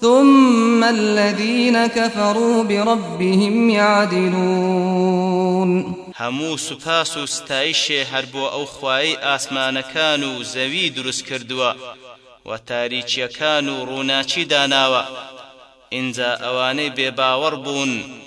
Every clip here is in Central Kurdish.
ثم الذین کفروا بربهم یعدلون. هەموو سوپاس و ستایشێ هەر بۆ ئەو خوایەی ئاسمانەکان و زەوی دروست کردووە و تاریکیەکان و ڕووناکی داناوە، ئینجا ئەوانەی بێ باوەڕ بوون،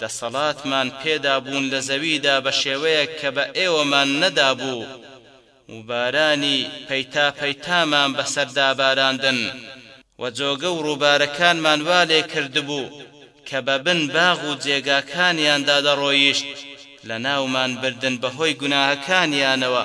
دەسەڵاتمان پێدا بوون لە زەویدا بە شێوەیەک کە بە ئێوەمان نەدابوو و بارانی پەیتا پەیتامان بەسەر داباراندن و جۆگە و ڕووبارەکانمان وا لێ کردبوو کە بە بن باغ و جێگاکانیاندا دەڕۆیشت لە ناومان بردن بە هۆی گوناهەکانیانەوە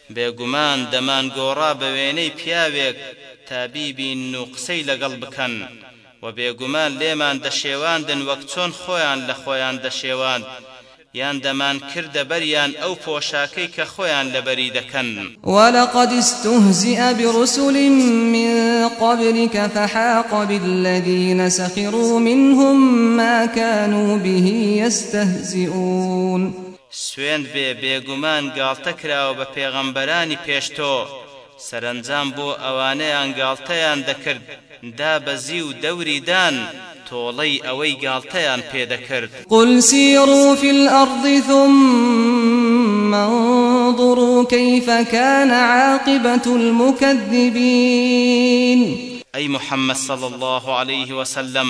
بێگومان دەمانگۆڕا بە وێنەی پیاوێک تا بیبینن و قسەی لەگەڵ بکەن، وە بێگومان لێمان دەشێواندن وەک چۆن خۆیان لە خۆیان دەشێواند، یان دەمانکردە بەریان ئەو پۆشاکەی کە خۆیان لەبەری دەکەن. ولقد استهزئ برسل من قبلک فحاق بالذین سخروا منهم ما کانوا به یستهزئون. سوێند بێ بێگومان گاڵتە کراوە بە پێغەمبەرانی پێش تۆ، سەرەنجام بۆ ئەوانەیان گاڵتەیان دەکرد دابەزی و دەوری دان تۆڵەی ئەوەی گاڵتەیان پێ دەکرد. قل سیرو فی الارض ثم انظرو کیف کان عاقبە المکذبین. ئەی محمد صلی اللە علیه وسلم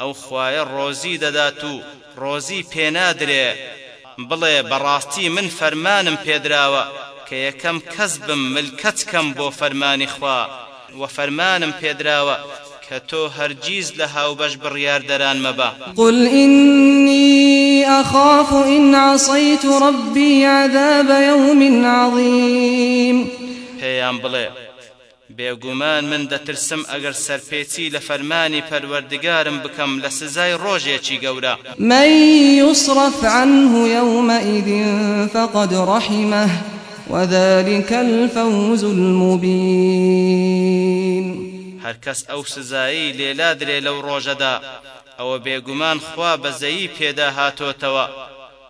ئەو خوایە ڕۆزی دەدات و ڕۆزی پێنادرێ، بڵێ بەڕاستی من فەرمانم پێدراوە کە یەکەم کەس بم ملکەچ کەم بۆ فەرمانی خوا، وە فەرمانم پێدراوە کە تۆ هەرگیز لە هاوبەش بڕیاردەران مەبە. قل إني أخاف إن عصيت ربي عذاب يوم عظيم. پێیان بڵێ، بێگومان من دەترسم ئەگەر سەرپێچی لە فەرمانی پەروەردگارم بکەم لە سزای ڕۆژێکی گەورە. من یصرف عنه یومئذ فقد رحمه وذلک الفوز المبین. هەرکەس ئەو سزایەی لێ لادرێ لەو ڕۆژەدا ئەوە بێگومان خوا بەزەیی پێدا هاتۆتەوە.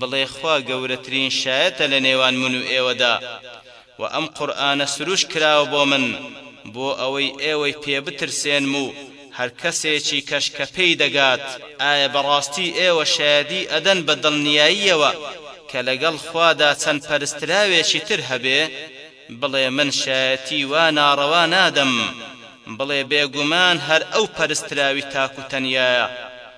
بڵێ خوا گەورەترین شایەتە لە نێوان من و ئێوەدا، وە ئەم قورئانە سروشت کراوە بۆ من بۆ ئەوەی ئێوەی پێ بترسێنم و هەر کەسێکی کەش کە پێی دەگات. ئایا بەڕاستی ئێوە شایەدی ئەدەن بە دڵنیاییەوە کە لەگەڵ خوادا چەند پەرستراوێکی تر هەبێ؟ بڵێ من شایەتی وا ناڕەوا نادەم. بڵێ بێگومان هەر ئەو پەرستراوی تاک و تەنیایە.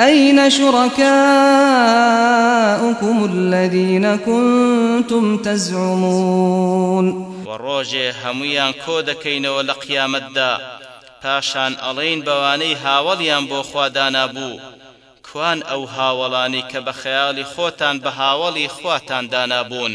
ئەینە شوڕەکائوکم الذین کنتم تەزعومون. وە ڕۆژێ هەموویان کۆ دەکەینەوە لە قیامەتدا پاشان ئەڵێین بەوانەی هاوەڵیان بۆ خوا دانابوو کوان ئەو هاوەڵانەی کە بە خەیاڵی خۆتان بە هاوەڵی خواتان دانابوون؟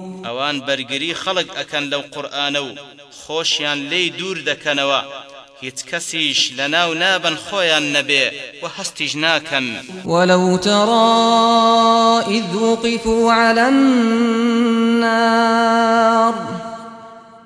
ئەوان بەرگری خەڵک ئەکەن لەو قورئانە و خۆشیان لێی دوور دەکەنەوە هیچ کەسیش لەناو نابەن خۆیان نەبێ و هەستیش ناکەن. ولو تری اذ وقفوا علی النار.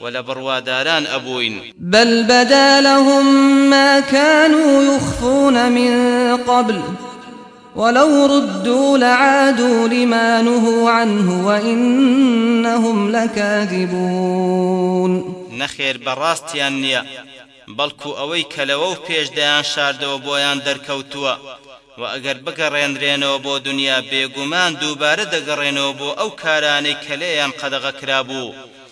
و لە بڕواداران ئەبووین. بل بدا لهم ما کانوا یخفون من قبل ولو ردوا لعادوا لما نهوا عنه و انهم لکاذبون. نەخێر بەڕاستیان نیە بەڵکو ئەوەی کە لەوەو پێش دەیانشاردەوە بۆیان دەرکەوتووە، وە ئەگەر بگەڕێنرێنەوە بۆ دونیا بێگومان دووبارە دەگەڕێنەوە بۆ ئەو کارانەی کە لێیان قەدەغە کرابوو،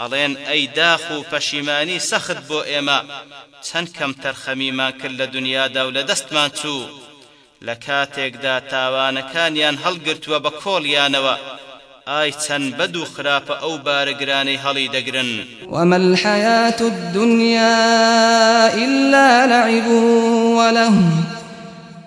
ئەڵێن ئەی داخ و پەشیمانی سەخت بۆ ئێمە چەند کەمتەرخەمیمان کرد لە دونیادا و لەدەستمان چوو لە کاتێکدا تاوانەکانیان هەڵگرتووە بە کۆڵیانەوە، ئای چەند بەد و خراپە ئەو بارە گرانەی هەڵی دەگرن. وما الحیاة الدنیا الا لعب ولهو.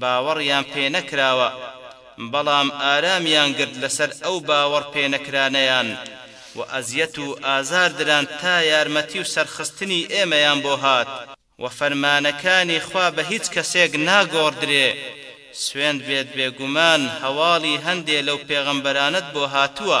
باوەڕیان پێنەکراوە، بەڵام ئارامیان گرت لەسەر ئەو باوەڕ پێنەکرانەیان و ئەزیەت و ئازار دران تا یارمەتی و سەرخستنی ئێمەیان بۆ هات. وە فەرمانەکانی خوا بە هیچ کەسێک ناگۆڕدرێ، سوێند بێت بێگومان هەواڵی هەندێ لەو پێغەمبەرانەت بۆ هاتووە،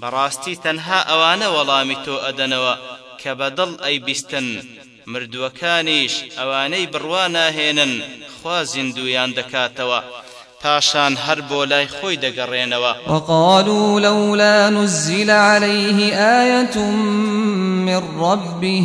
بەڕاستی تەنها ئەوانە وەڵامی تۆ ئەدەنەوە کە بە دڵ ئەیبیستن، مردووەکانیش ئەوانەی بڕوا ناهێنن خوا زیندوویان دەکاتەوە پاشان هەر بۆ لای خۆی دەگەڕێنەوە. وقالوا لولا نزل علیه آیە من ربه.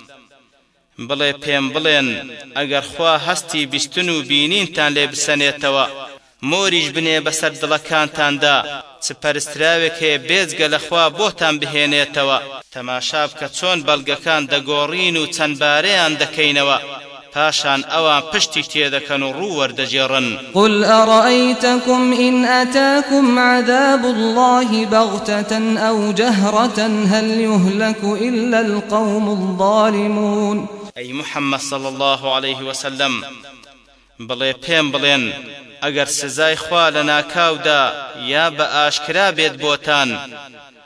بڵێ پێم بڵێن ئەگەر خوا هەستی بیستن و بینینتان لێ بسەنێتەوە مۆریش بنێ بەسەر دڵەکانتاندا چ پەرستراوێک هەیە بێجگە لە خوا بۆتان بهێنێتەوە؟ تەماشا بکە چۆن بەڵگەکان دەگۆڕین و چەند بارەیان دەکەینەوە. پاشان ئەوان پشتی تێدەکەن و ڕوو وەردەگێڕن. قل ارایتکم ان اتاکم عذاب اللە بغتة او جهرة هل یهلک الا القوم الظالمون. ئەی محمد صلی اللە علیه وسلم بڵێ پێم بڵێن ئەگەر سزای خوا لەناکاودا یا بە ئاشکرا بێت بۆتان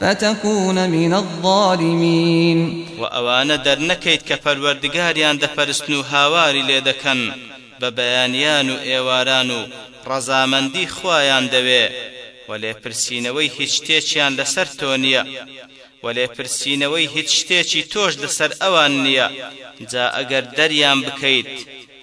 فتکون من الظالمین. وە ئەوانە دەرنەکەیت کە پەروەردگاریان دەپەرستن و هاواری لێ دەکەن بە بەیانیان و ئێواران و ڕەزامەندی خوایان دەوێ، وە لێپرسینەوەی هیچ شتێکیان لەسەر تۆ نیە وە لێپرسینەوەی هیچ شتێکی تۆش لەسەر ئەوان نیە، جا ئەگەر دەریان بکەیت،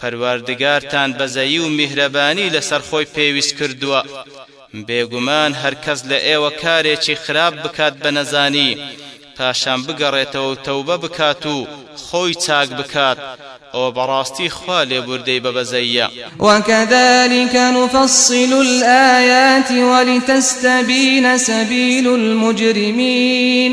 پەروەردگارتان بەزەیی و میهرەبانی لەسەر خۆی پێویست کردووە، بێگومان هەرکەس لە ئێوە کارێکی خراپ بکات بە نەزانی، پاشان بگەڕێتەوە و تەوبە بکات و خۆی چاک بکات، ئەوە بەڕاستی خوا لێبوردەی بە بەزەییە. وَکَذَلِکَ نُفَصِّلُ الْآیَاتِ وَلِتَسْتَبِینَ سَبِیلُ الْمُجْرِمِینَ.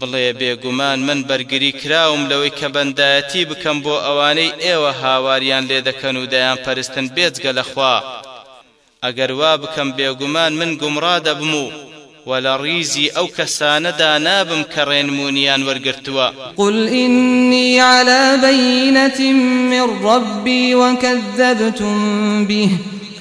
بڵێ بێگومان من بەرگری کراوم لەوەی کە بەندایەتی بکەم بۆ ئەوانەی ئێوە هاواریان لێ دەکەن و دەیان پەرستن بێجگە لە خوا، ئەگەر وا بکەم بێگومان من گومڕا دەبم و وە لە ڕیزی ئەو کەسانەدا نابم کە ڕێنمونیان وەرگرتووە. قل انی علی بینە من ربی وکذبتم به،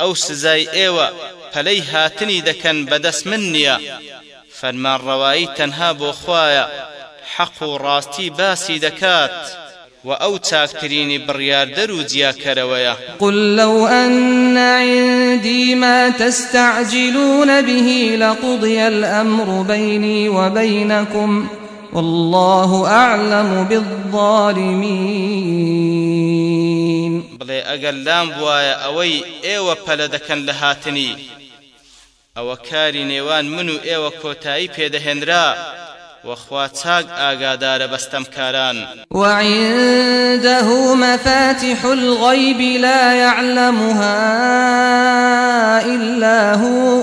ئەو سزای ئێوە پەلەی هاتنی دەکەن بەدەست من نیە فەرمانڕەوایی تەنها بۆ خوایە حەق و ڕاستی باسی دەکات و ئەو چاکترینی بڕیاردەر و جیاکەرەوەیە. قل لو ان عندی ما تستعجلون به لقضی الامر بینی وبینکم. واللە اعلم بالظالمین بڵێ ئەگەر لام بوایە ئەوەی ئێوە پەلە دەکەن لە هاتنی ئەوە کاری نێوان من و ئێوە کۆتایی پێ دەهێنرا وە خوا چاک ئاگادارە بە ستەمکاران. وعنده مفاتح الغیب لا یعلمها الا هو.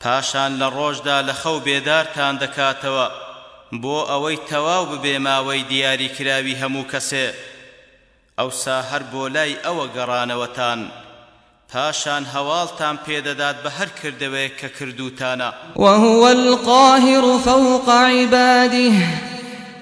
پاشان لە ڕۆژدا لە خەو بێدارتان دەکاتەوە بۆ ئەوەی تەواو ببێ ماوەی دیاری کراوی هەموو کەسێ ئەوسا هەر بۆ لای ئەوە گەڕانەوەتان پاشان هەواڵتان پێ دەدات بە هەر کردەوەیەک کە کردووتانە. وهو القاهر فوق عباده.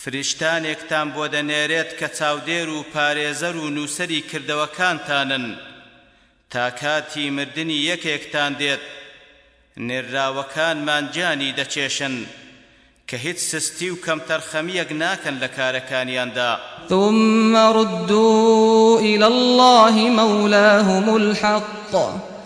فریشتانێکتان بۆ دەنێرێت کە چاودێر و پارێزەر و نووسەری کردەوەکانتانن، تا کاتی مردنی یەکێکتان دێت، نێرراوەکانمان گیانی دەکێشن، کە هیچ سستی و کەمتەرخەمییەک ناکەن لە کارەکانیاندا. ثم ردوا الی اللە مولاهم الحق.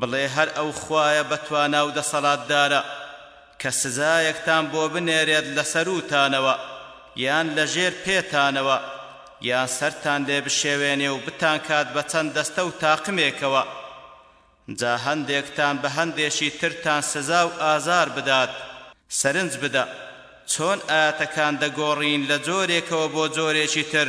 بڵێ هەر ئەو خوایە بەتوانا و دەسەڵاتدارە کە سزایەکتان بۆ بنێرێت لەسەرووتانەوە یان لەژێر پێتانەوە، یان سەرتان لێ بشێوێنێ و بتانکات بە چەند دەستە و تاقمێکەوە، جا هەندێکتان بە هەندێکی ترتان سزا و ئازار بدات، سەرنج بدە چۆن ئایەتەکان دەگۆڕین لە جۆرێکەوە بۆ جۆرێکی تر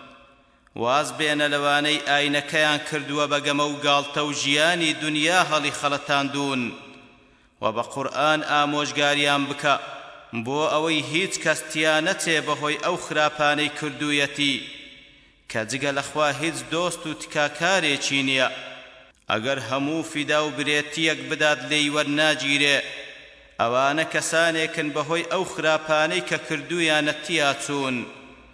واز بێنە لەوانەی ئاینەکەیان کردووە بە گەمە و گاڵتە و ژیانی دونیا هەڵیخەڵەتاندوون و بە قورئان ئامۆژگاریان بکە بۆ ئەوەی هیچ کەس تیا نەچێ بەهۆی ئەو خراپانەی کردوویەتی کە جگە لە خوا هیچ دۆست و تکاکارێکی نییە ئەگەر هەموو فیدا و برێتییەک بدات لێی وەرناگیرێ ئەوانە کەسانێکن بەهۆی ئەو خراپانەی کە کردوویانە تیاچوون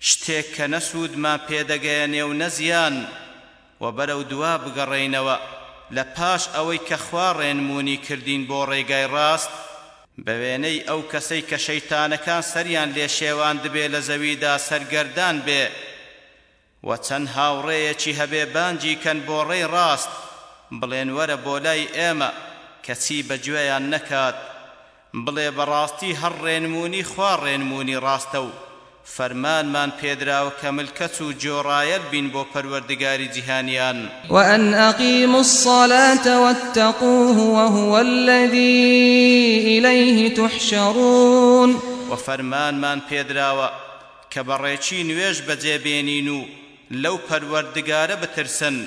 شتێک کە نە سوودمان پێ دەگەیەنێ و نە زیان، وە بەرەو دوا بگەڕێینەوە لە پاش ئەوەی کە خوا ڕێنموونی کردین بۆ ڕێگای ڕاست، بە وێنەی ئەو کەسەی کە شەیتانەکان سەریان لێ شێواندبێ لە زەویدا سەرگەردان بێ و چەند هاوڕێیەکی هەبێ بانگی کەن بۆ ڕێی ڕاست، بڵێن وەرە بۆ لای ئێمە، کەچی بە گوێیان نەکات. بڵێ بەڕاستی هەر ڕێنموونی خوا ڕێنموونی ڕاستە و فەرمانمان پێدراوە کە ملکەچ و جۆرایەل بین بۆ پەروەردگاری جیهانیان. وأن أقیموا الصلاة واتقوه وهو الذی الیه تحشرون و فەرمانمان پێدراوە کە بەڕێکی نوێژ بەجێ بێنین و لەو پەروەردگارە بترسن.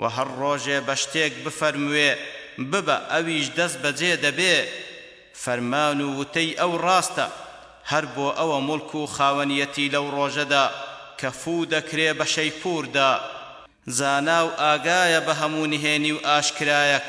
وە هەر ڕۆژێ بە شتێک بفەرموێ ببە ئەویش دەست بەجێ دەبێ فەرمان و وتەی ئەو ڕاستە هەر بۆ ئەوە موڵک و خاوەنیەتی لەو ڕۆژەدا کە فوو دەکرێ بە شەیپووردا زانا و ئاگایە بە هەموو نهێنی و ئاشکرایەک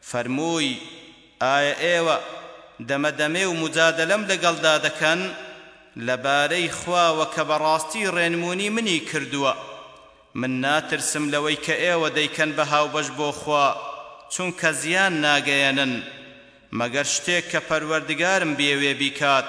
فەرمووی، ئایا ئێوە دەمەدەمێ و موجادەلەم لەگەڵدا دەکەن لەبارەی خواوە کە بەڕاستی ڕێنموونی منی کردووە؟ من ناترسم لەوەی کە ئێوە دەیکەن بە هاوبەش بۆ خوا، چونکە زیان ناگەیەنن، مەگەر شتێک کە پەروەردگارم بیەوێ بیکات.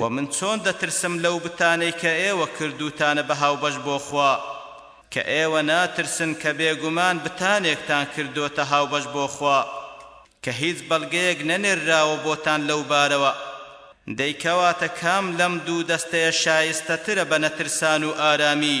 وە من چۆن دەترسم لەو بتانەی کە ئێوە کردووتانە بە هاوبەش بۆ خوا، کە ئێوە ناترسن کە بێگومان بتانێکتان کردۆتە هاوبەش بۆ خوا، کە هیچ بەڵگەیەک نەنێرراوە بۆتان لەو بارەوە، دەی کەواتە کام لەم دوو دەستەیە شایستەترە بە نەترسان و ئارامی؟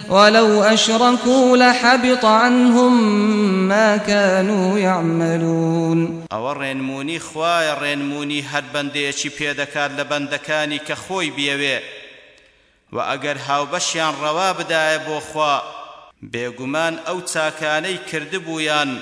ولو اشرکوا لحبط عنهم ما کانوا یعملون. ئەوە ڕێنموونی خوایە ڕێنموونی هەر بەندەیەکی پێ دەکات لە بەندەکانی کە خۆی بیەوێ وە ئەگەر هاوبەشیان ڕەوا بدایە بۆ خوا بێگومان ئەو چاکانەی کردبوویان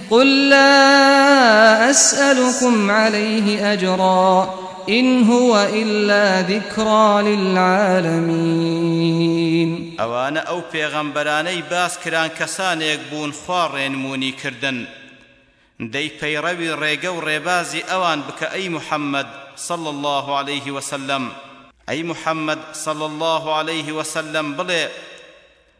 قل لا اسئلکم علیه اجرا ان هو الا ذکری للعالمین. ئەوانە ئەو پێغەمبەرانەی باس کران کەسانێک بوون خوا ڕێنموونی کردن دەی پەیڕەوی ڕێگە و ڕێبازی ئەوان بکە ئەی محمد صلی اللە علیه وسلم، ئەی محمد صلی اللە علیه وسلم بڵێ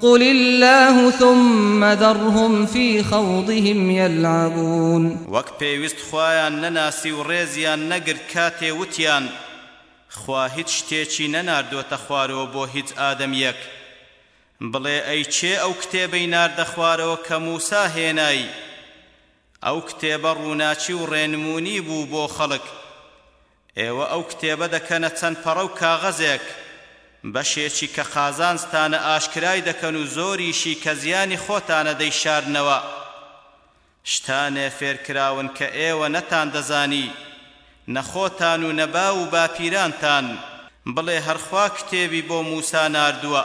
قل اللە ثم ذرهم فی خوضهم یلعبون. وەک پێویست خوایان نەناسی و ڕێزیان نەگرت کاتێ وتیان، خوا هیچ شتێکی نەناردۆتە خوارەوە بۆ هیچ ئادەمیەک، بڵێ ئەی کێ ئەو کتێبەی ناردە خوارەوە کە موسا هێنای؟ ئەو کتێبە ڕووناکی و ڕێنموونی بوو بۆ خەڵک، ئێوە ئەو کتێبە دەکەنە چەند پەڕە و کاغەزێک، بەشێکی کە قازانجتانە ئاشکرای دەکەن و زۆریشی کە زیانی خۆتانە دەیشارنەوە. شتانێ فێرکراون کە ئێوە نەتاندەزانی، نە خۆتان و نە باو و باپیرانتان، بڵێ هەر خوا کتێبی بۆ موسا ناردووە،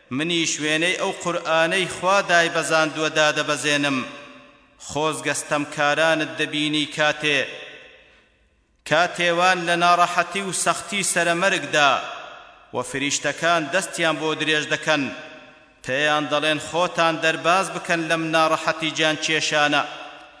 منیش وێنەی ئەو قورئانەی خوا دایبەزاندووە دادەبەزێنم، خۆزگە ستەمکارانت دەبینی کاتێ کاتێ وان لە ناڕەحەتی و سەختی سەرەمەرگدا و فریشتەکان دەستیان بۆ درێژ دەکەن پێیان دەڵێن خۆتان دەرباز بکەن لەم ناڕەحەتی گیانکێشانە.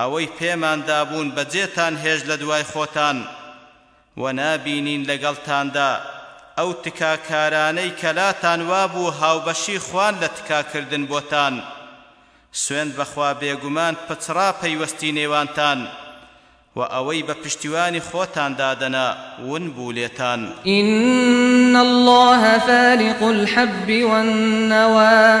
ئەوەی پێمان دابوون بەجێتان هێشت لە دوای خۆتان و نابینین لەگەڵتاندا ئەو تکاکارانەی کە لاتان وابوو هاوبەشی خوان لە تکاکردن بۆتان سوێند بەخوا بێگومان پچڕا پەیوەستی نێوانتان و ئەوەی بە پشتیوانی خۆتان دادەنا ون بوو لێتان. ان اللە فالق الحب والنوی.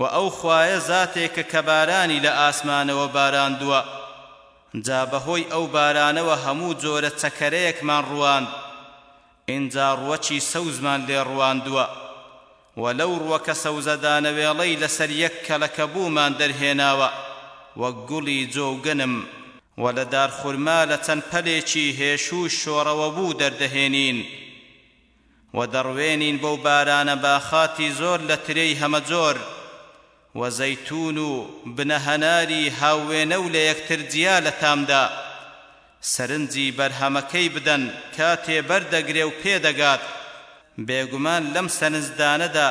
وە ئەو خوایە زاتێکە کە بارانی لە ئاسمانەوە باراندووە جا بەهۆی ئەو بارانەوە هەموو جۆرە چەکەرەیەکمان ڕواند ئینجا ڕووەکی سەوزمان لێ ڕواندووە وە لەو ڕووەکە سەوزە دانەوێڵەی لەسەر یەک کەڵەکەبوومان دەرهێناوە وەک گوڵی جۆوگەنم وە لە دارخورما لە چەند پەلێکی هێشووی شۆڕەوەبوو دەردەهێنین. و دەڕوێنین بەو بارانە باخاتی زۆر لە ترێی هەمەجۆر و زەیتوون و بنە هەناری هاووێنە و لەیەکتر جیا لە تامدا سەرنجی بەرهەمەکەی بدەن کاتێ بەردەگرێ و پێدەگات بێگومان لەم سەرنجدانەدا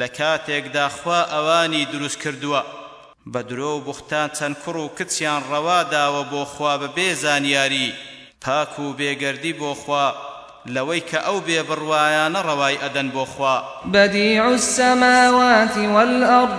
لە کاتێکدا خوا ئەوانی دروست کردووە. بە درۆ و بوختان چەند کوڕ و کچیان ڕەوا داوە بۆ خوا بە بێ زانیاری، پاک و بێگەردی بۆ خوا، لەوەی کە ئەو بێ بڕوایانە ڕەوای ئەدەن بۆ خوا. بدیع السماوات والارض.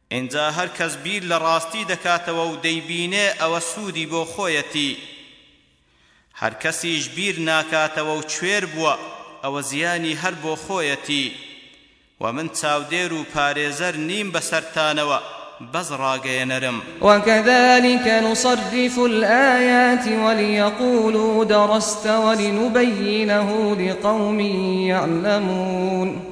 ئینجا هەر کەس بیر لە ڕاستی دەکاتەوە و دەیبینێ ئەوە سوودی بۆ خۆیەتی، هەر کەسیش بیر ناکاتەوە و کوێر بووە ئەوە زیانی هەر بۆ خۆیەتی، وە من چاودێر و پارێزەر نیم بەسەرتانەوە بەس ڕاگەیەنەرم. وکذلک نصرف الایات ولیقولوا درست ولنبینه لقوم یعلمون.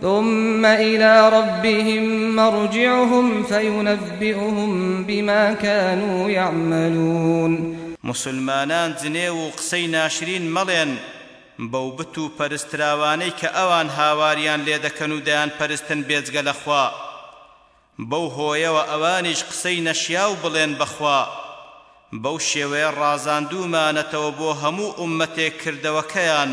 ثم الی ربهم مرجعهم فینبئهم بما کانوا یعملون. موسلمانان جنێو و قسەی ناشرین مەڵێن بەو بت و پەرستراوانەی کە ئەوان هاواریان لێ دەکەن و دەیانپەرستن بێجگە لە خوا، بەو هۆیەوە ئەوانیش قسەی نەشیاو بڵێن بە خوا. بەو شێوەیە ڕازاندوومانەتەوە بۆ هەموو ئوممەتێک کردەوەکەیان،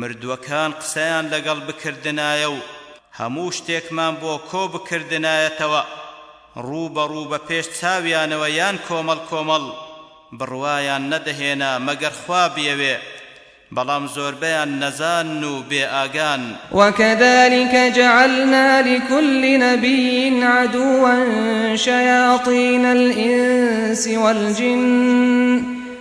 مردووەکان قسەیان لەگەڵ بکردنایە و هەموو شتێکمان بۆ کۆ بکردنایەتەوە، ڕوو بە ڕوو بە پێش چاویانەوە یان کۆمەڵ کۆمەڵ، بڕوایان نەدەهێنا مەگەر خوا بیەوێ، بەڵام زۆربەیان نەزان و بێ ئاگان. وکذلک جعلنا لکل نبی عدوا شیاطین الانس والجن.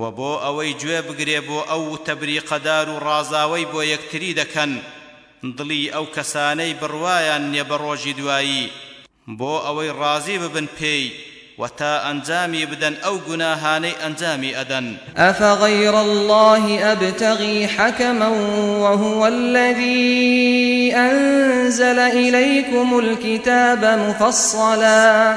وە بۆ ئەوەی گوێ بگرێ بۆ ئەو وتە بریقەدار و ڕازاوەی بۆ یەکتری دەکەن دڵی ئەو کەسانەی بڕوایان نیە بە ڕۆژی دوایی بۆ ئەوەی ڕازی ببن پێی و تا ئەنجامی بدەن ئەو گوناهانەی ئەنجامی ئەدەن. ئەفەغەیرە اللە ئەبتەغی حەکەما وهو الذی ئەنزەلە ئیلەیکم الکتابە مفەصەلا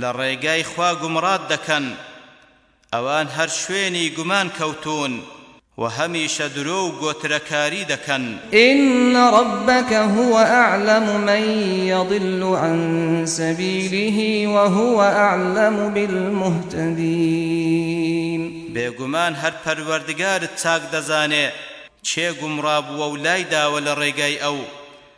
لە ڕێگای خوا گومڕات دەکەن ئەوان هەر شوێنی گومان کەوتوون وە هەمیشە درۆ و گۆترەکاری دەکەن. ان ربک هو اعلم من یضل عن سبیله وهو اعلم بالمهتدین. بێگومان هەر پەروەردگارت چاک دەزانێ کێ گومڕابووە و لای داوە لە ڕێگای ئەو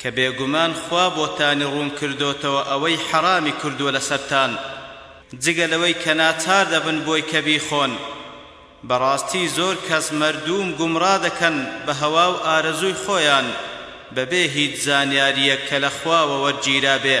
کە بێگومان خوا بۆتانی ڕوون کردۆتەوە ئەوەی حەڕامی کردووە لەسەرتان جگە لەوەی کە ناچار دەبن بۆی کە بیخۆن بەڕاستی زۆر کەس مەردووم گومڕا دەکەن بە هەوا و ئارەزووی خۆیان بەبێ هیچ زانیارییەک کە لە خواوە وەرگیرابێ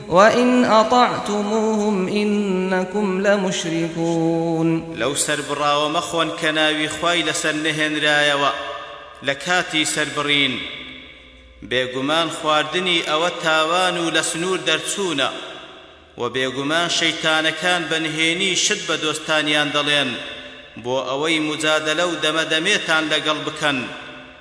وَإِنْ أَطَعْتُمُوهُمْ إِنَّکُمْ لَمُشْرِکُونَ لەو سەربڕاوە مەخۆن کە ناوی خوای لەسەر نەهێنرایەوە لە کاتی سەربڕین، بێگومان خواردنی ئەوە تاوان و لە سنوور دەرچوونە، وە بێگومان شەیتانەکان بە نهێنی شت بە دۆستانیان دەڵێن بۆ ئەوەی موجادەلە و دەمە دەمێتان لەگەڵ بکەن،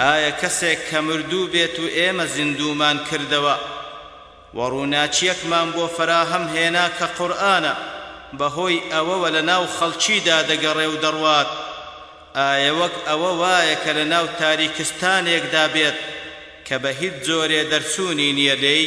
ئایا کەسێک کە مردوو بێت و ئێمە زیندوومان کردەوە و ڕووناکییەکمان بۆ فەراهەم هێنا کە قورئانە بەهۆی ئەوەوە لەناو خەڵکیدا دەگەڕێ و دەڕوات، ئایا وەک ئەوە وایە کە لەناو تاریکستانێکدا بێت کە بە هیچ جۆرێ دەرچوونی نییە لێی؟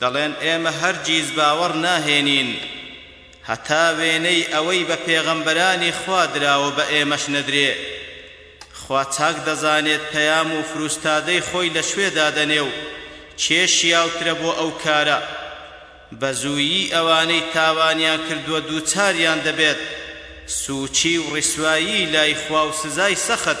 دەڵێن ئێمە هەرگیز باوەڕ ناهێنین هەتا وێنەی ئەوەی بە پێغەمبەرانی خوا دراوە بە ئێمەش نەدرێ. خوا چاک دەزانێت پەیام و فروستادەی خۆی لە کوێ دادەنێ و کێ شیاوترە بۆ ئەو کارە. بە زوویی ئەوانەی تاوانیان کردووە دووچاریان دەبێت سووچی و ڕیسوایی لای خوا و سزای سەخت.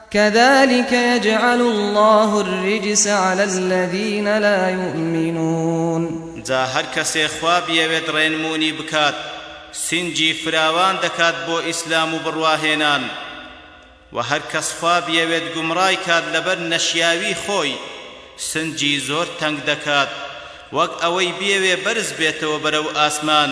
کذلک یجعل اللە الرجس علی الذین لا یؤمنون. جا هەر کەسێ خوا بیەوێت ڕێنموونی بکات سینگی فراوان دەکات بۆ ئیسلام و بڕواهێنان وە هەر کەس خوا بیەوێت گومڕای کات لەبەر نەشیاوی خۆی سنگی زۆر تەنگ دەکات وەک ئەوەی بیەوێ بەرز بێتەوە بەرەو ئاسمان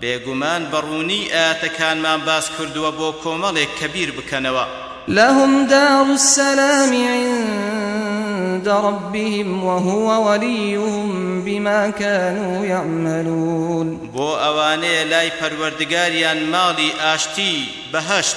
بێگومان بە ڕوونی ئایەتەکانمان باس کردووە بۆ کۆمەڵێک کە بیر بکەنەوە. لهم دار السلام عند ربهم وهو ولیهم بما کانوا یعملون. بۆ ئەوانەیە لای پەروەردگاریان ماڵی ئاشتیی، بەهەشت،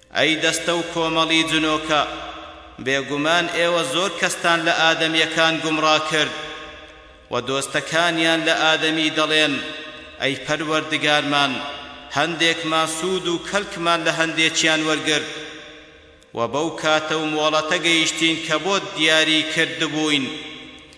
ئەی دەستە و کۆمەڵی جنۆکە، بێگومان ئێوە زۆر کەستان لە ئادەمییەکان گومڕا کرد، وە دۆستەکانیان لە ئادەمی دەڵێن، ئەی پەروەردگارمان، هەندێکمان سوود و کەلکمان لە هەندێکیان وەرگرت، وە بەو کاتە و مۆڵەتە گەیشتین کە بۆت دیاریی کردبووین.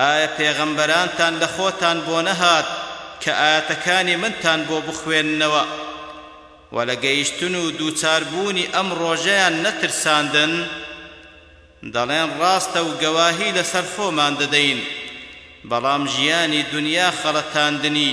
ئایا پێغەمبەرانتان لە خۆتان بۆ نەهات کە ئایەتەکانی منتان بۆ بخوێننەوە و لە گەیشتن و دووچار بوونی ئەم ڕۆژەیان نەترساندن؟ دەڵێن ڕاستە و گەواهی لەسەر خۆمان دەدەین، بەڵام ژیانی دونیا خەڵەتاندنی،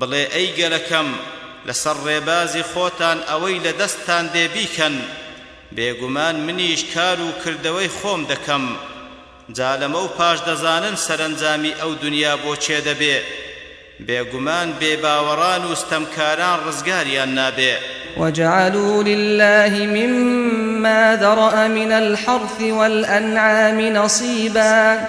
بڵێ ئەی گەلەکەم لەسەر ڕێبازی خۆتان ئەوەی لە دەستتان دێ بیکەن، بێگومان منیش کار و کردەوەی خۆم دەکەم، جا لەمەو پاش دەزانن سەرەنجامی ئەو دونیا بۆ کێ دەبێ، بێگومان بێ باوەڕان و ستەمکاران ڕزگاریان نابێ. وجعلوا لله مما ذرأ من الحرث والأنعام نصیبا،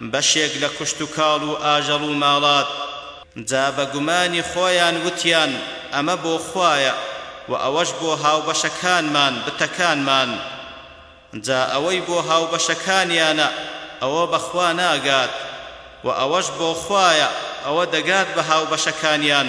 بەشێک لە کشتوکاڵ و ئاژەڵ و ماڵات جا بە گومانی خۆیان وتیان ئەمە بۆ خوایە و ئەوەش بۆ هاوبەشەکانمان، بتەکانمان. جا ئەوەی بۆ هاوبەشەکانیانە ئەوە بە خوا ناگات و ئەوەش بۆ خوایە ئەوە دەگات بە هاوبەشەکانیان.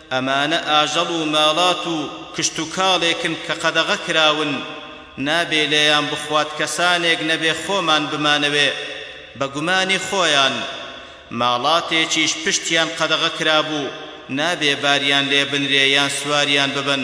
ئەمانە ئاژەڵ و ماڵات و کشتوکاڵێکن کە قەدەغە کراون، نابێ لێیان بخوات کەسانێک نەبێ خۆمان بمانەوێ بە گومانی خۆیان، ماڵاتێکیش پشتیان قەدەغە کرابوو نابێ باریان لێ بنرێ یان سواریان ببن.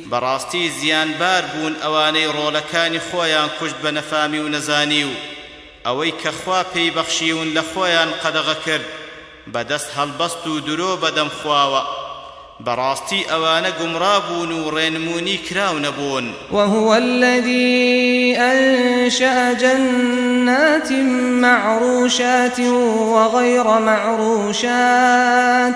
بەڕاستی زیان بار بوون ئەوانەی ڕۆلەکانی خۆیان کوشت بە نەفامی و نەزانی و ئەوەی کە خوا پێی بەخشیون لە خۆیان قەدەغە کرد بە دەست هەڵبەست و درۆ بە دەم خواوە بەڕاستی ئەوانە گومڕا بوون و ڕێنمونی کراو نەبوون. وهو الذی انشاء جنات معروشات وغیر معروشات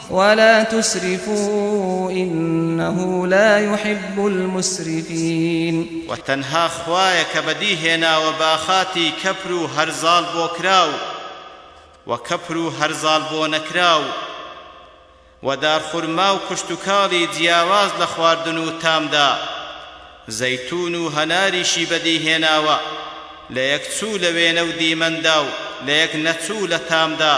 ولا تسرفوا انه لا يحب المسرفین وە تەنها خوایە کە بەدی هێناوە باخاتی کەپر و هەرزاڵ بۆ کراو و کەپر و هەرزاڵ بۆ نەکراو و دارخورما و کشتوکاڵی جیاواز لە خواردن و تامدا زەیتون و هەناریشی بەدی هێناوە لە یەک چوو لە وێنە و دیمەندا و لە یەک نەچوو لە تامدا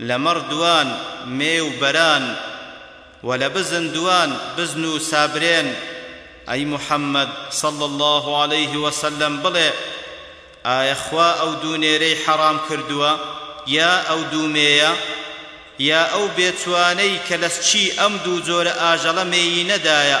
لە مەڕ دووان مێو بەران و لە بزن دووان بزن و سابرێن، ئەی محەممەد صلی اللە علیه و سلم بڵێ، ئایا خوا ئەو دوو نێرەی حەڕام کردووە یا ئەو دوو مێیە؟ یا ئەو بێتوانەی کە لە سچی ئەم دوو جۆرە ئاژەڵە مێیینەدایە؟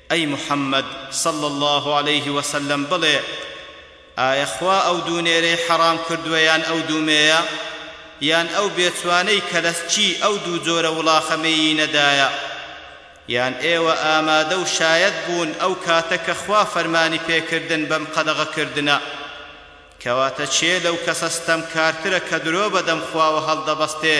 ئەی محمد صلی اللە علیه وسلم بڵێ، ئایا خوا ئەو دوو نێرەی حەڕام کردووە یان ئەو دوو مێیە؟ یان ئەو بێچوانەی کە لە سچی ئەو دوو جۆرە وڵاخە مێیی نەدایە؟ یان ئێوە ئامادە و شایەت بوون ئەو کاتە کە خوا فەرمانی پێ کردن بەم قەدەغە کردنە؟ کەواتە کێ لەو کەسە ستەمکارترە کە درۆ بە دەم خواوە هەڵدەبەستێ؟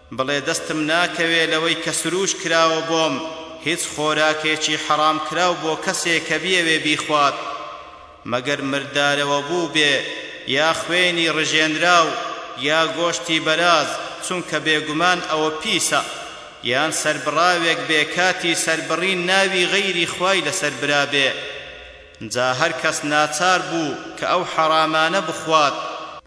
بڵێ دەستم ناکەوێ لەوەی کە سرووش کراوە بۆم، هیچ خۆراکێکی حەڕامکراو بۆ کەسێ کە بیەوێ بیخوات، مەگەر مردارەوە بووبێ، یا خوێنی ڕژێنراو، یا گۆشتی بەراز، چونکە بێگومان ئەوە پیسە، یان سەربڕاوێک بێ کاتی سەربڕین ناوی غەیری خوای لەسەر برابێ. جا هەر کەس ناچار بوو کە ئەو حەڕامانە بخوات،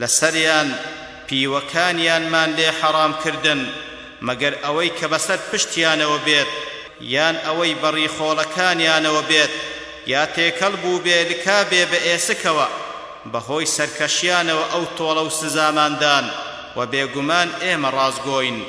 لەسەریان، پیوەکانیانمان لێ حەڕام کردن، مەگەر ئەوەی کە بەسەر پشتیانەوە بێت، یان ئەوەی بە ڕیخۆڵەکانیانەوە بێت، یا تێکەڵ بووبێ لکابێ بە ئێسکەوە، بەهۆی سەرکەشیانەوە ئەو تۆڵە و سزاماندان، وە بێگومان ئێمە ڕاستگۆین.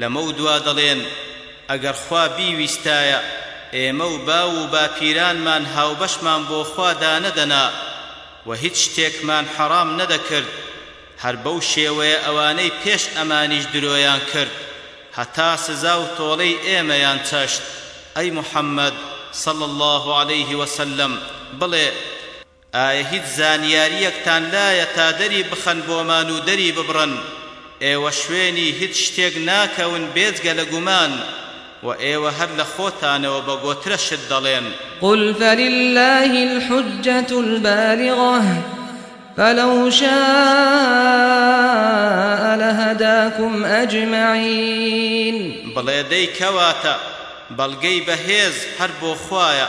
لەمەودوا دەڵێن ئەگەر خوا بیویستایە ئێمە و باو و باپیرانمان هاوبەشمان بۆ خوا دانەدەنا و هیچ شتێکمان حەرام نەدەکرد، هەر بەو شێوەیە ئەوانەی پێش ئەمانیش درۆیان کرد هەتا سزا و تۆڵەی ئێمەیان چەشت، ئەی محەممەد، صلی اللە علیه وسلم، بڵێ، ئایە هیچ زانیاریەکتان لایە تا دەری بخەن بۆمان و دەری ببڕن ئێوە شوێنی هیچ شتێک ناکەون بێجگە لە گومان و ئێوە هەر لە خۆتانەوە بە گۆترە شت دەڵێن. قل فللە الحجە البالغە فلو شاء لهداکم اجمعین. بڵێ دەی کەواتە بەڵگەی بەهێز هەر بۆ خوایە.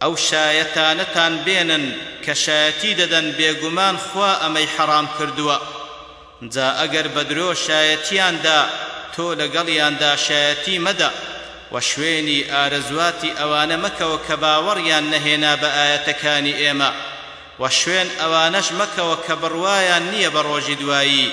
ئەو شایەتانەتان بێنن کە شایەتی دەدەن بێگومان خوا ئەمەی حەڕام کردووە جا ئەگەر بە درۆ شایەتیان دا تۆ لەگەڵیاندا شایەتی مەدە و شوێنی ئارەزواتی ئەوانە مەکەوە کە باوەڕیان نەهێنا بە ئایەتەکانی ئێمە و شوێن ئەوانەش مەکەوە کە بڕوایان نییە بە ڕۆژی دوایی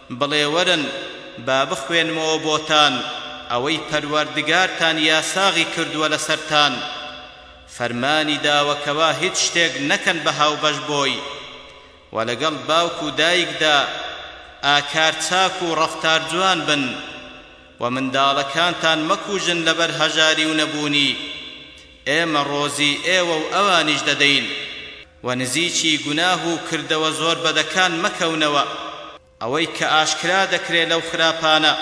بڵێ وەرن با بخوێنمەوە بۆتان ئەوەی پەروەردگارتان یاساغی کردووە لەسەرتان، فەرمانی داوە کەوا هیچ شتێک نەکەن بە هاوبەش بۆی، وە لەگەڵ باوک و دایکدا ئاکار چاک و ڕەفتار جوان بن، وە منداڵەکانتان مەکوژن لەبەر هەژاری و نەبوونی، ئێمە ڕۆزی ئێوە و ئەوانیش دەدەین و نزیکی گوناه و کردەوە زۆر بەدەکان مەکەونەوە، ئەوەی کە ئاشکرا دەکرێ لەو خراپانە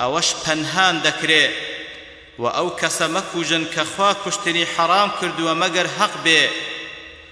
ئەوەش پەنهان دەکرێ، وە ئەو کەسە مەکوژن کە خوا کوشتنی حەڕام کردووە مەگەر هەق بێ،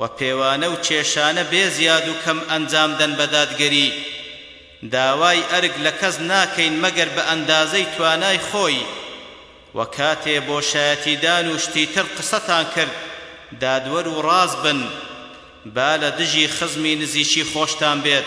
و پێوانە و کێشانە بێ زیاد و کەم ئەنجام دەن بە دادگەری، داوای ئەرک لە کەس ناکەین مەگەر بە ئەندازەی توانای خۆی، وە کاتێ بۆ شایەتی دان و شتی تر قسەتان کرد دادوەر و ڕاست بن، با لە دژی خزمی نزیکی خۆشتان بێت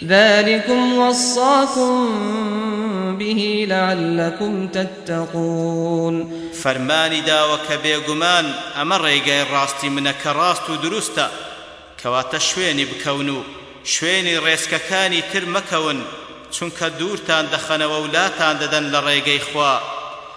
ذلکم وصاکم به لعلکم تتقون فەرمانی داوە کە بێگومان ئەمە ڕێگای ڕاستی منە کە ڕاست و دروستە کەواتە شوێنی بکەون و شوێنی ڕێچکەکانی تر مەکەون چونکە دوورتان دەخەنەوە و لاتان دەدەن لە ڕێگەی خوا.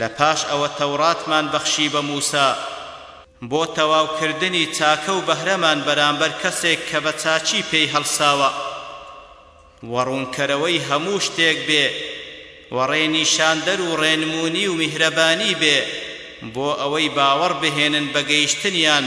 لە پاش ئەوە تەوراتمان بەخشی بە موسا بۆ تەواو کردنی چاکە و بەهرەمان بەرامبەر کەسێک کە بە چاکی پێی هەڵساوە و ڕوونکەرەوەی هەموو شتێک بێ و ڕێنیشاندەر و ڕێنموونی و میهرەبانی بێ بۆ ئەوەی باوەڕ بهێنن بە گەیشتنیان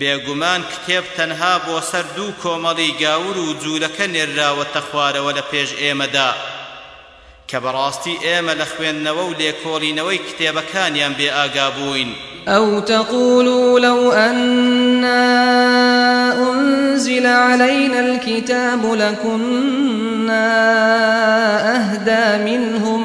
بێگومان کتێب تەنها بۆ سەر دوو کۆمەڵی گاور و جولەکە نێرراوەتە خوارەوە لە پێش ئێمەدا، کە بەڕاستی ئێمە لە خوێندنەوە و لێکۆڵینەوەی کتێبەکانیان بێ ئاگا بووین. او تقولو لو انا انزل علینا الکتاب لکنا اهدی منهم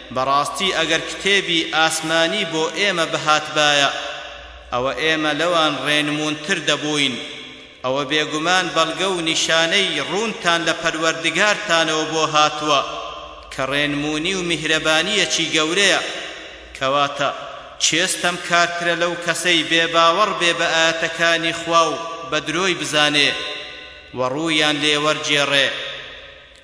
بەڕاستی ئەگەر کتێبی ئاسمانی بۆ ئێمە بهاتبایە، ئەوە ئێمە لەوان ڕێنموونتر دەبووین، ئەوە بێگومان بەڵگە و نیشانەی ڕوونتان لە پەروەردگارتانەوە بۆ هاتووە، کە ڕێنموونی و میهرەبانییەکی گەورەیە، کەواتە چێ ستەمکارترە لەو کەسەی بێباوەڕ بێ بە ئایەتەکانی خوا و بە درۆی بزانێ و ڕوویان لێوەرگێڕێ.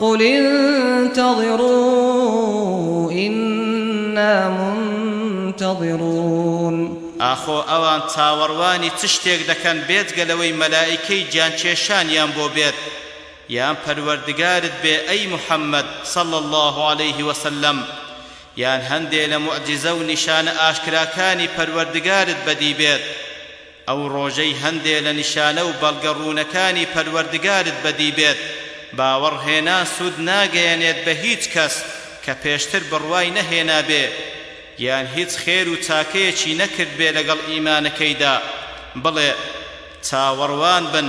قل انتظروا انا منتظرون. ئاخۆ ئەوان چاوەڕوانی چ شتێک دەکەن بێجگە لەوەی مەلائیکەی گیانکێشانیان بۆ بێت یان پەروەردگارت بێ ئەی محمد صلی اللە علیه وسلم یان هەندێ لە موعجیزە و نیشانە ئاشکراکانی پەروەردگارت بەدی بێت ئەو ڕۆژەی هەندێ لە نیشانە و بەڵگە ڕوونەکانی پەروەردگارت بەدی بێت، باوەڕ هێنا سوود ناگەیەنێت بە هیچ کەس کە پێشتر بڕوای نەهێنابێ، یان هیچ خێر و چاکەیەکی نەکردبێ لەگەڵ ئیمانەکەیدا، بڵێ، چاوەڕوان بن.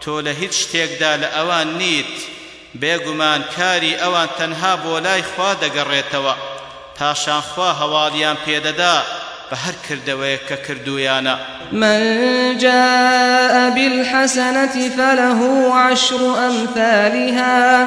تۆ لە هیچ شتێکدا لە ئەوان نیت، بێگومان کاری ئەوان تەنها بۆ لای خوا دەگەڕێتەوە، پاشان خوا هەواڵیان پێدەدا بە هەر کردەوەیەک کە کردوویانە. من جاء بالحسنة فله عشر امثالها.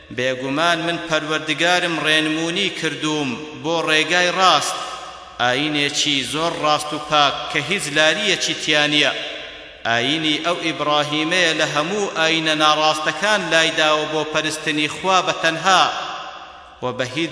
بێگومان من پەروەردگارم ڕێنموونی کردووم بۆ ڕێگای ڕاست، ئایینێکی زۆر ڕاست و پاک کە هیچ لارییەکی تیا نییە، ئایینی ئەو ئیبڕاهیمەیە لە هەموو ئایینە ناڕاستەکان لایداوە بۆ پەرستنی خوا بە تەنها و بە هیچ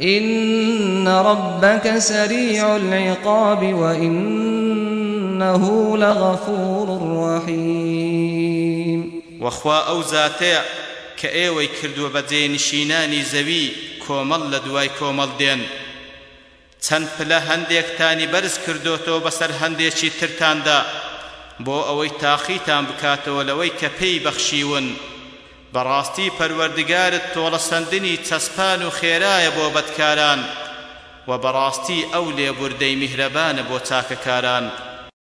ان ربک سریع العقاب و انه لغفور رحیم. وە خوا ئەو زاتەیە کە ئێوەی کردووە بە جێنشینانی زەوی کۆمەڵ لە دوای کۆمەڵ دێن چەند پلە هەندێکتانی بەرز کردۆتەوە بەسەر هەندێکی ترتاندا بۆ ئەوەی تاقیتان بکاتەوە لەوەی کە پێی بەخشیون بەڕاستی پەروەردگارت تۆڵەسەندنی چەسپان و خێرایە بۆ بەدکاران، وە بەڕاستی ئەو لێبوردەی میهرەبانە بۆ چاکەکاران.